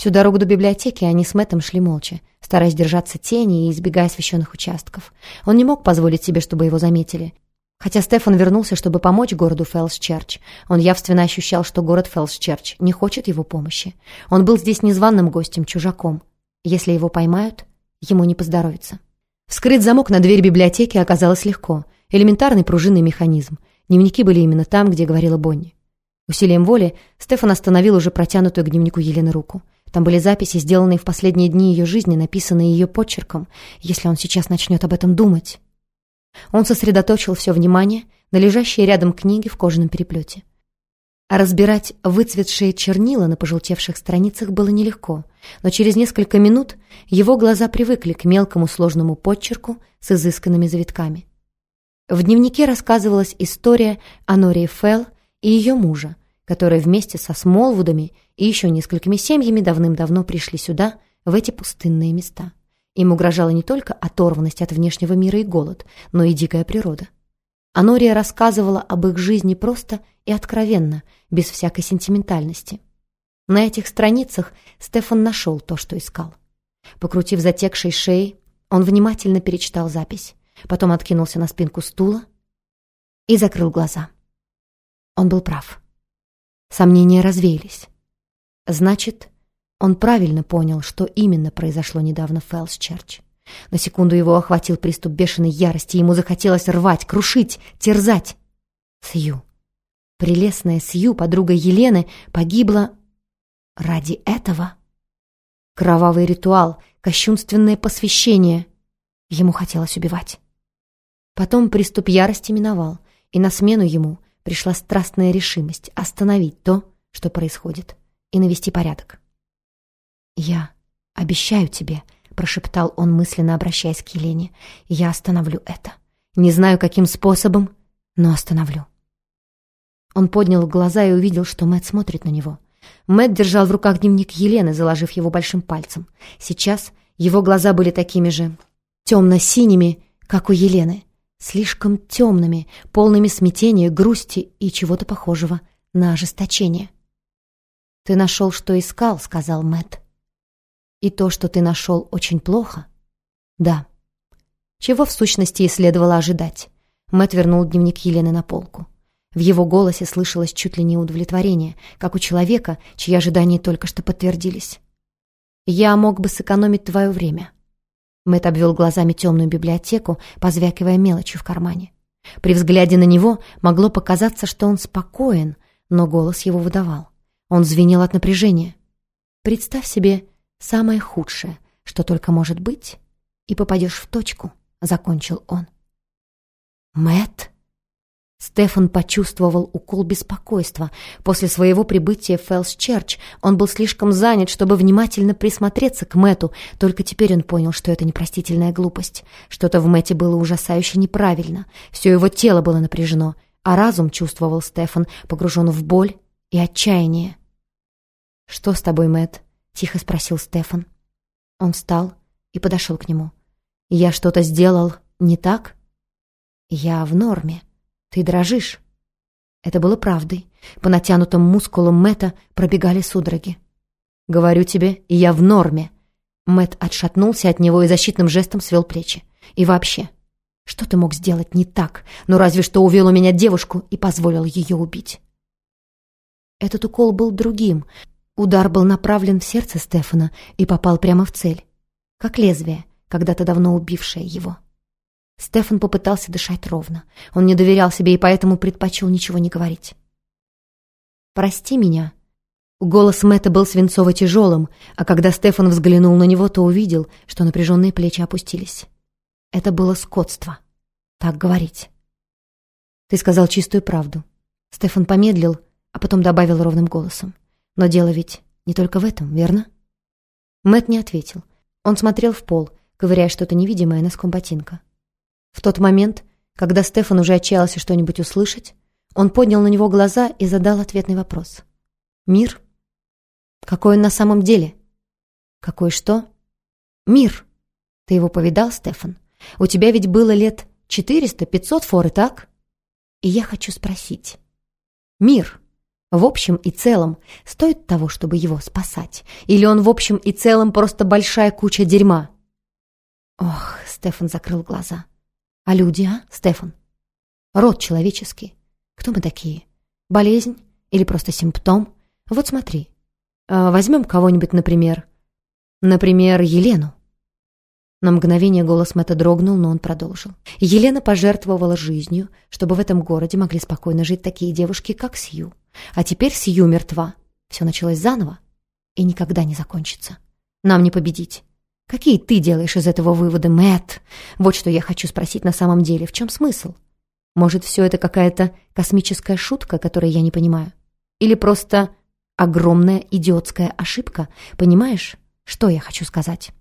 Всю дорогу до библиотеки они с Мэттом шли молча, стараясь держаться тени и избегая освещенных участков. Он не мог позволить себе, чтобы его заметили. Хотя Стефан вернулся, чтобы помочь городу Фэлс-Черч, он явственно ощущал, что город Фэлс-Черч не хочет его помощи. Он был здесь незваным гостем, чужаком. Если его поймают, ему не поздоровится. Вскрыть замок на двери библиотеки оказалось легко. Элементарный пружинный механизм. Дневники были именно там, где говорила Бонни. Усилием воли Стефан остановил уже протянутую к дневнику Елены руку. Там были записи, сделанные в последние дни ее жизни, написанные ее почерком, если он сейчас начнет об этом думать. Он сосредоточил все внимание на лежащей рядом книге в кожаном переплете. А разбирать выцветшие чернила на пожелтевших страницах было нелегко, но через несколько минут его глаза привыкли к мелкому сложному подчерку с изысканными завитками. В дневнике рассказывалась история о Нории Фелл и ее мужа, которые вместе со Смолвудами и еще несколькими семьями давным-давно пришли сюда, в эти пустынные места. Им угрожала не только оторванность от внешнего мира и голод, но и дикая природа. Анория рассказывала об их жизни просто и откровенно, без всякой сентиментальности. На этих страницах Стефан нашел то, что искал. Покрутив затекшей шеей, он внимательно перечитал запись, потом откинулся на спинку стула и закрыл глаза. Он был прав. Сомнения развеялись. Значит, он правильно понял, что именно произошло недавно в Фэлсчерч. На секунду его охватил приступ бешеной ярости, ему захотелось рвать, крушить, терзать. Сью. Прелестная Сью, подруга Елены, погибла ради этого. Кровавый ритуал, кощунственное посвящение. Ему хотелось убивать. Потом приступ ярости миновал, и на смену ему пришла страстная решимость остановить то, что происходит, и навести порядок. «Я обещаю тебе», — прошептал он, мысленно обращаясь к Елене, — «я остановлю это. Не знаю, каким способом, но остановлю». Он поднял глаза и увидел, что Мэтт смотрит на него. Мэтт держал в руках дневник Елены, заложив его большим пальцем. Сейчас его глаза были такими же темно-синими, как у Елены слишком темными, полными смятения, грусти и чего-то похожего на ожесточение. «Ты нашел, что искал», — сказал Мэт. «И то, что ты нашел, очень плохо?» «Да». Чего в сущности и следовало ожидать. Мэт вернул дневник Елены на полку. В его голосе слышалось чуть ли не удовлетворение, как у человека, чьи ожидания только что подтвердились. «Я мог бы сэкономить твое время», Мэтт обвел глазами темную библиотеку, позвякивая мелочью в кармане. При взгляде на него могло показаться, что он спокоен, но голос его выдавал. Он звенел от напряжения. «Представь себе самое худшее, что только может быть, и попадешь в точку», — закончил он. Мэтт Стефан почувствовал укол беспокойства. После своего прибытия в Фэлс-Черч он был слишком занят, чтобы внимательно присмотреться к Мэту. Только теперь он понял, что это непростительная глупость. Что-то в Мэте было ужасающе неправильно. Все его тело было напряжено, а разум, чувствовал Стефан, погружен в боль и отчаяние. «Что с тобой, Мэт? тихо спросил Стефан. Он встал и подошел к нему. «Я что-то сделал не так?» «Я в норме», «Ты дрожишь». Это было правдой. По натянутым мускулам Мэтта пробегали судороги. «Говорю тебе, я в норме». Мэт отшатнулся от него и защитным жестом свел плечи. «И вообще, что ты мог сделать не так? Ну разве что увел у меня девушку и позволил ее убить». Этот укол был другим. Удар был направлен в сердце Стефана и попал прямо в цель. Как лезвие, когда-то давно убившее его. Стефан попытался дышать ровно. Он не доверял себе и поэтому предпочел ничего не говорить. «Прости меня». Голос Мэтта был свинцово-тяжелым, а когда Стефан взглянул на него, то увидел, что напряженные плечи опустились. Это было скотство. Так говорить. «Ты сказал чистую правду». Стефан помедлил, а потом добавил ровным голосом. «Но дело ведь не только в этом, верно?» Мэт не ответил. Он смотрел в пол, ковыряя что-то невидимое носком ботинка. В тот момент, когда Стефан уже отчаялся что-нибудь услышать, он поднял на него глаза и задал ответный вопрос. «Мир? Какой он на самом деле?» «Какой что?» «Мир. Ты его повидал, Стефан? У тебя ведь было лет четыреста, пятьсот форы, так?» «И я хочу спросить. Мир, В общем и целом, стоит того, чтобы его спасать? Или он в общем и целом просто большая куча дерьма? Ох, Стефан закрыл глаза. А люди, а, Стефан? Род человеческий. Кто мы такие? Болезнь? Или просто симптом? Вот смотри. А, возьмем кого-нибудь, например. Например, Елену. На мгновение голос Мэтта дрогнул, но он продолжил. Елена пожертвовала жизнью, чтобы в этом городе могли спокойно жить такие девушки, как Сью. А теперь Сью мертва. Все началось заново и никогда не закончится. Нам не победить. Какие ты делаешь из этого выводы, Мэтт? Вот что я хочу спросить на самом деле. В чем смысл? Может, все это какая-то космическая шутка, которую я не понимаю? Или просто огромная идиотская ошибка? Понимаешь, что я хочу сказать?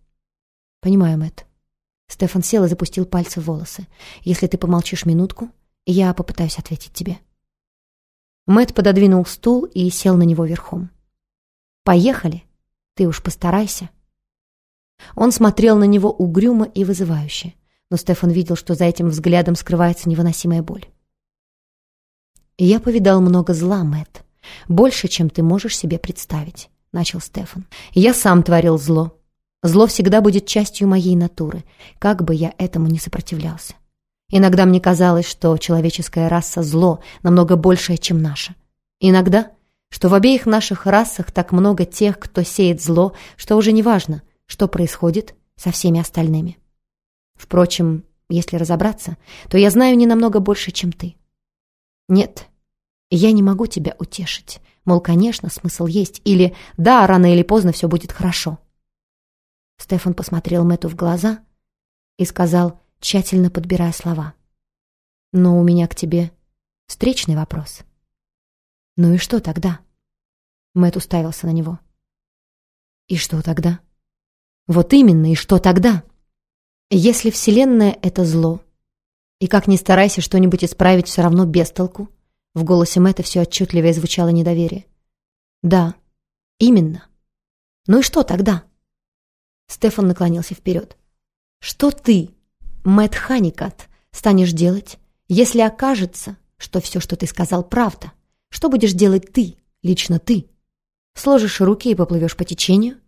Понимаю, Мэтт. Стефан сел и запустил пальцы в волосы. Если ты помолчишь минутку, я попытаюсь ответить тебе. Мэт пододвинул стул и сел на него верхом. «Поехали. Ты уж постарайся». Он смотрел на него угрюмо и вызывающе, но Стефан видел, что за этим взглядом скрывается невыносимая боль. «Я повидал много зла, Мэт, больше, чем ты можешь себе представить», — начал Стефан. «Я сам творил зло. Зло всегда будет частью моей натуры, как бы я этому не сопротивлялся. Иногда мне казалось, что человеческая раса зло намного большее, чем наша. Иногда, что в обеих наших расах так много тех, кто сеет зло, что уже не важно, что происходит со всеми остальными. Впрочем, если разобраться, то я знаю не намного больше, чем ты. Нет, я не могу тебя утешить. Мол, конечно, смысл есть. Или да, рано или поздно все будет хорошо. Стефан посмотрел Мэтту в глаза и сказал тщательно подбирая слова. «Но у меня к тебе встречный вопрос». «Ну и что тогда?» Мэтт уставился на него. «И что тогда?» «Вот именно, и что тогда?» «Если Вселенная — это зло, и как ни старайся что-нибудь исправить, все равно без толку», в голосе Мэтта все отчетливее звучало недоверие. «Да, именно. Ну и что тогда?» Стефан наклонился вперед. «Что ты Мэтт Ханикат, станешь делать, если окажется, что все, что ты сказал, правда? Что будешь делать ты, лично ты? Сложишь руки и поплывешь по течению?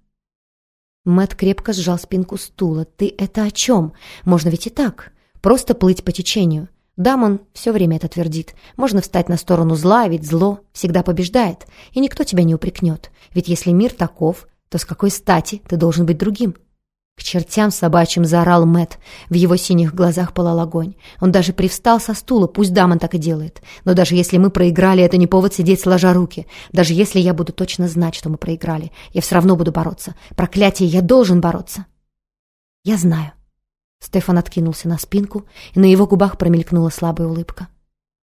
Мэтт крепко сжал спинку стула. Ты это о чем? Можно ведь и так. Просто плыть по течению. Дамон все время это твердит. Можно встать на сторону зла, ведь зло всегда побеждает. И никто тебя не упрекнет. Ведь если мир таков, то с какой стати ты должен быть другим? К чертям собачьим заорал Мэт. В его синих глазах пылал огонь. Он даже привстал со стула, пусть Дамон так и делает. Но даже если мы проиграли, это не повод сидеть сложа руки. Даже если я буду точно знать, что мы проиграли, я все равно буду бороться. Проклятие, я должен бороться. Я знаю. Стефан откинулся на спинку, и на его губах промелькнула слабая улыбка.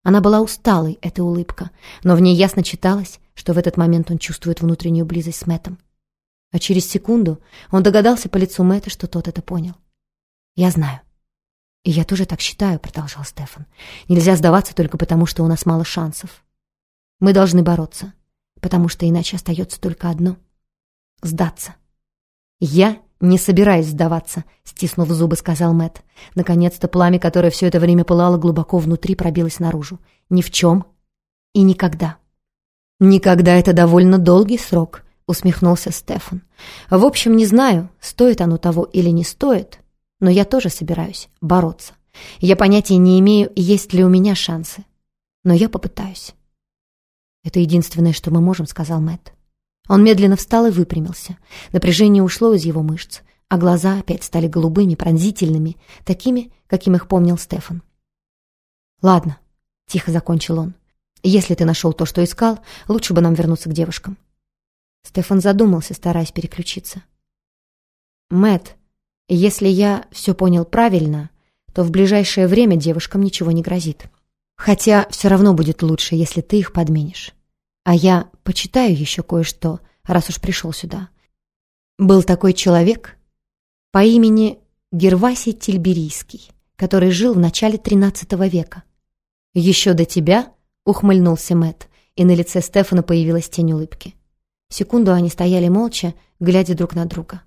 Она была усталой, эта улыбка, но в ней ясно читалось, что в этот момент он чувствует внутреннюю близость с Мэттом. А через секунду он догадался по лицу Мэтта, что тот это понял. «Я знаю». «И я тоже так считаю», — продолжал Стефан. «Нельзя сдаваться только потому, что у нас мало шансов. Мы должны бороться, потому что иначе остается только одно — сдаться». «Я не собираюсь сдаваться», — стиснув зубы, сказал Мэт. Наконец-то пламя, которое все это время пылало глубоко внутри, пробилось наружу. «Ни в чем и никогда». «Никогда — это довольно долгий срок», усмехнулся Стефан. «В общем, не знаю, стоит оно того или не стоит, но я тоже собираюсь бороться. Я понятия не имею, есть ли у меня шансы, но я попытаюсь». «Это единственное, что мы можем», — сказал Мэтт. Он медленно встал и выпрямился. Напряжение ушло из его мышц, а глаза опять стали голубыми, пронзительными, такими, каким их помнил Стефан. «Ладно», — тихо закончил он. «Если ты нашел то, что искал, лучше бы нам вернуться к девушкам. Стефан задумался, стараясь переключиться. Мэт, если я все понял правильно, то в ближайшее время девушкам ничего не грозит. Хотя все равно будет лучше, если ты их подменишь. А я почитаю еще кое-что, раз уж пришел сюда. Был такой человек по имени Гервасий Тильберийский, который жил в начале XIII века. «Еще до тебя?» — ухмыльнулся Мэт, и на лице Стефана появилась тень улыбки. Секунду они стояли молча, глядя друг на друга.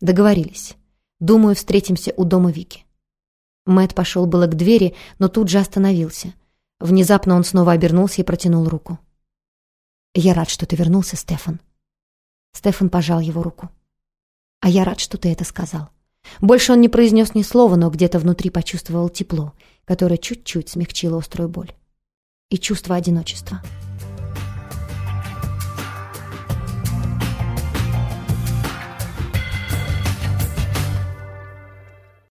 Договорились. Думаю, встретимся у дома Вики. Мэт пошел было к двери, но тут же остановился. Внезапно он снова обернулся и протянул руку. «Я рад, что ты вернулся, Стефан». Стефан пожал его руку. «А я рад, что ты это сказал». Больше он не произнес ни слова, но где-то внутри почувствовал тепло, которое чуть-чуть смягчило острую боль. И чувство одиночества.